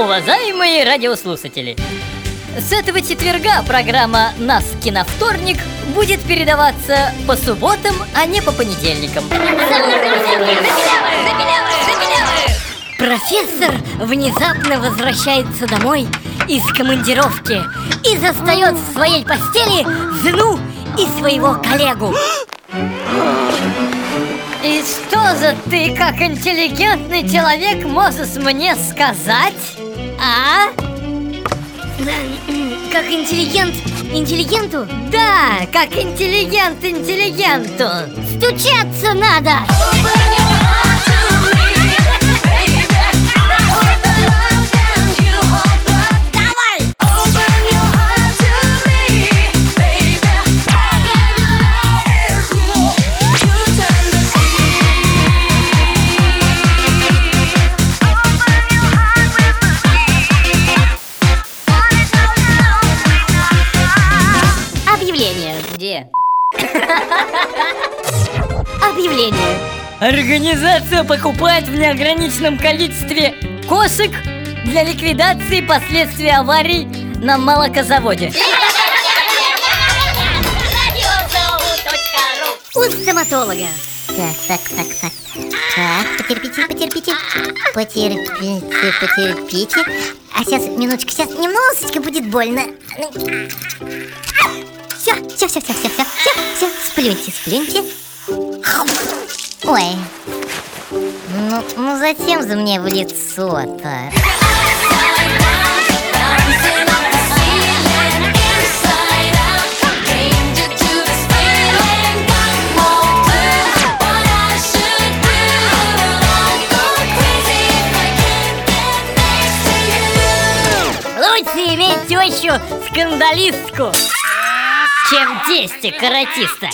Уважаемые радиослушатели, с этого четверга программа «Нас киновторник» будет передаваться по субботам, а не по понедельникам. Профессор внезапно возвращается домой из командировки и застает в своей постели жену и своего коллегу. И что же ты, как интеллигентный человек, можешь мне сказать? А? Как интеллигент интеллигенту Да, как интеллигент интеллигенту стучаться надо. Объявление. Где? Объявление. Организация покупает в неограниченном количестве кошек для ликвидации последствий аварий на молокозаводе. У стоматолога. Так, так, так, так. Так, потерпите, потерпите. Потерпите, потерпите. А сейчас, минуточку, сейчас немножечко будет больно. Все, все, все, все, все, все, все, сплюньте, сплюньте. Ой. Ну, ну зачем же мне в лицо-то? Лучше иметь тещу скандалистку, чем действие каратиста.